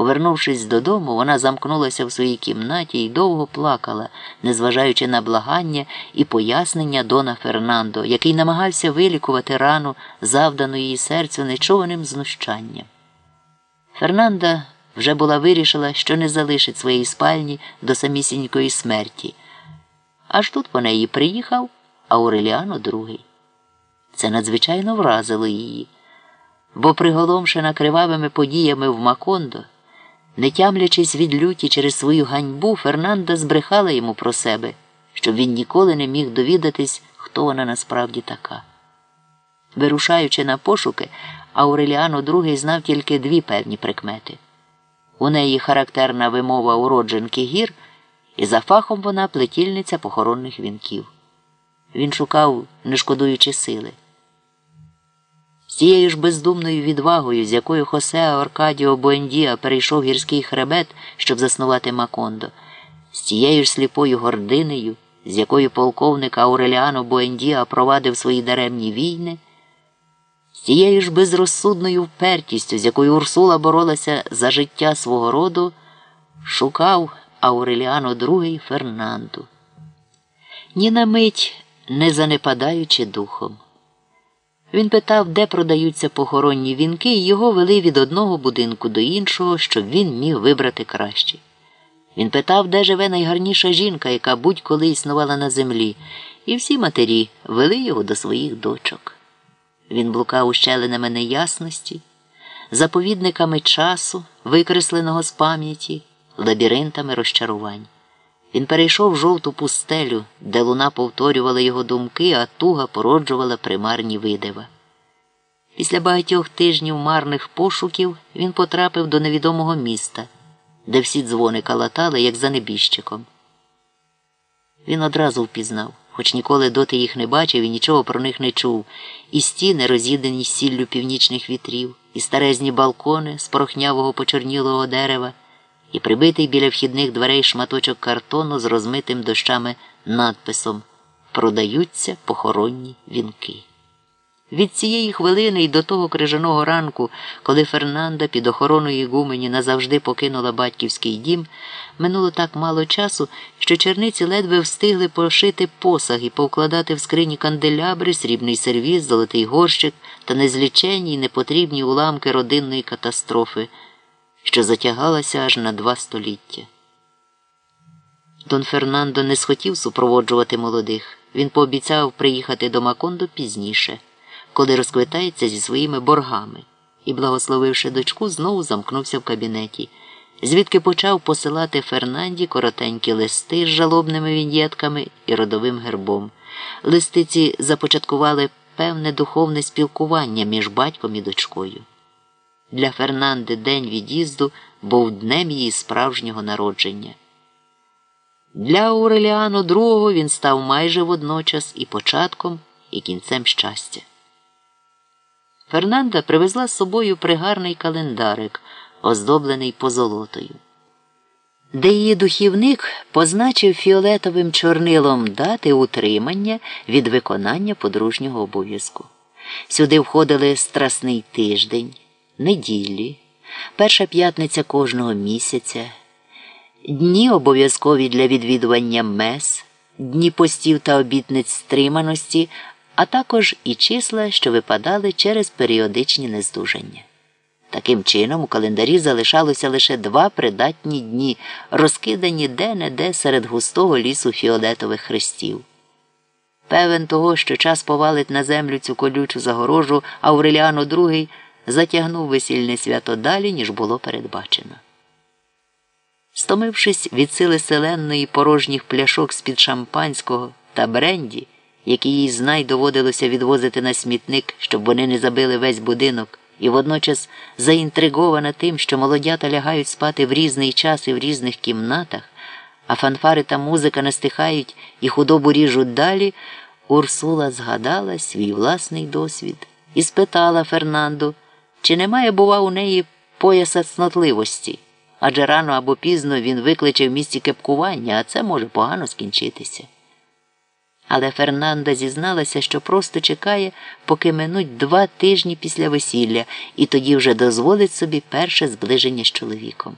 Повернувшись додому, вона замкнулася в своїй кімнаті і довго плакала, незважаючи на благання і пояснення Дона Фернандо, який намагався вилікувати рану, завдану її серцю нечуваним знущанням. Фернанда вже була вирішила, що не залишить своєї спальні до самісінької смерті. Аж тут по неї приїхав Ауреліано II. Це надзвичайно вразило її, бо, приголомшена кривавими подіями в Макондо, не тямлячись від люті через свою ганьбу, Фернанда збрехала йому про себе, щоб він ніколи не міг довідатись, хто вона насправді така. Вирушаючи на пошуки, Ауреліано II знав тільки дві певні прикмети. У неї характерна вимова уродженки гір, і за фахом вона плетільниця похоронних вінків. Він шукав, не шкодуючи сили. Тією ж бездумною відвагою, з якою Хосе Оркадіо Буендіа перейшов гірський хребет, щоб заснувати Макондо, з тією ж сліпою гординею, з якою полковник Ауреліано Буендіа провадив свої даремні війни, з тією ж безрозсудною впертістю, з якою Урсула боролася за життя свого роду, шукав Ауреліано II Фернанду. Ні на мить не занепадаючи духом. Він питав, де продаються похоронні вінки, і його вели від одного будинку до іншого, щоб він міг вибрати краще. Він питав, де живе найгарніша жінка, яка будь-коли існувала на землі, і всі матері вели його до своїх дочок. Він блукав ущелинами неясності, заповідниками часу, викресленого з пам'яті, лабіринтами розчарувань. Він перейшов жовту пустелю, де луна повторювала його думки, а туга породжувала примарні видива. Після багатьох тижнів марних пошуків він потрапив до невідомого міста, де всі дзвони калатали, як за небіжчиком. Він одразу впізнав, хоч ніколи доти їх не бачив і нічого про них не чув, і стіни, роз'їдені сіллю північних вітрів, і старезні балкони з порохнявого почорнілого дерева і прибитий біля вхідних дверей шматочок картону з розмитим дощами надписом Продаються похоронні вінки. Від цієї хвилини й до того крижаного ранку, коли Фернанда під охороною Ігумені назавжди покинула батьківський дім, минуло так мало часу, що черниці ледве встигли пошити посаг і повкладати в скрині канделябри, срібний сервіз, золотий горщик та незліченні й непотрібні уламки родинної катастрофи що затягалася аж на два століття. Дон Фернандо не схотів супроводжувати молодих. Він пообіцяв приїхати до Макондо пізніше, коли розквитається зі своїми боргами, і, благословивши дочку, знову замкнувся в кабінеті, звідки почав посилати Фернанді коротенькі листи з жалобними віньєтками і родовим гербом. Листиці започаткували певне духовне спілкування між батьком і дочкою. Для Фернанди день від'їзду був днем її справжнього народження. Для Ауреліану II він став майже водночас і початком, і кінцем щастя. Фернанда привезла з собою пригарний календарик, оздоблений позолотою, де її духівник позначив фіолетовим чорнилом дати утримання від виконання подружнього обов'язку. Сюди входили страсний тиждень неділі, перша п'ятниця кожного місяця, дні обов'язкові для відвідування мес, дні постів та обітниць стриманості, а також і числа, що випадали через періодичні нездужання. Таким чином, у календарі залишалося лише два придатні дні, розкидані де-не-де серед густого лісу фіолетових хрестів. Певен того, що час повалить на землю цю колючу загорожу, Ауреліано II затягнув весільне свято далі, ніж було передбачено. Стомившись від сили селенної порожніх пляшок з-під шампанського та бренді, які їй знай доводилося відвозити на смітник, щоб вони не забили весь будинок, і водночас заінтригована тим, що молодята лягають спати в різний час і в різних кімнатах, а фанфари та музика не стихають і худобу ріжуть далі, Урсула згадала свій власний досвід і спитала Фернанду. Чи немає, бува, у неї пояса цнотливості? Адже рано або пізно він викличе в місті кепкування, а це може погано скінчитися. Але Фернанда зізналася, що просто чекає, поки минуть два тижні після весілля, і тоді вже дозволить собі перше зближення з чоловіком.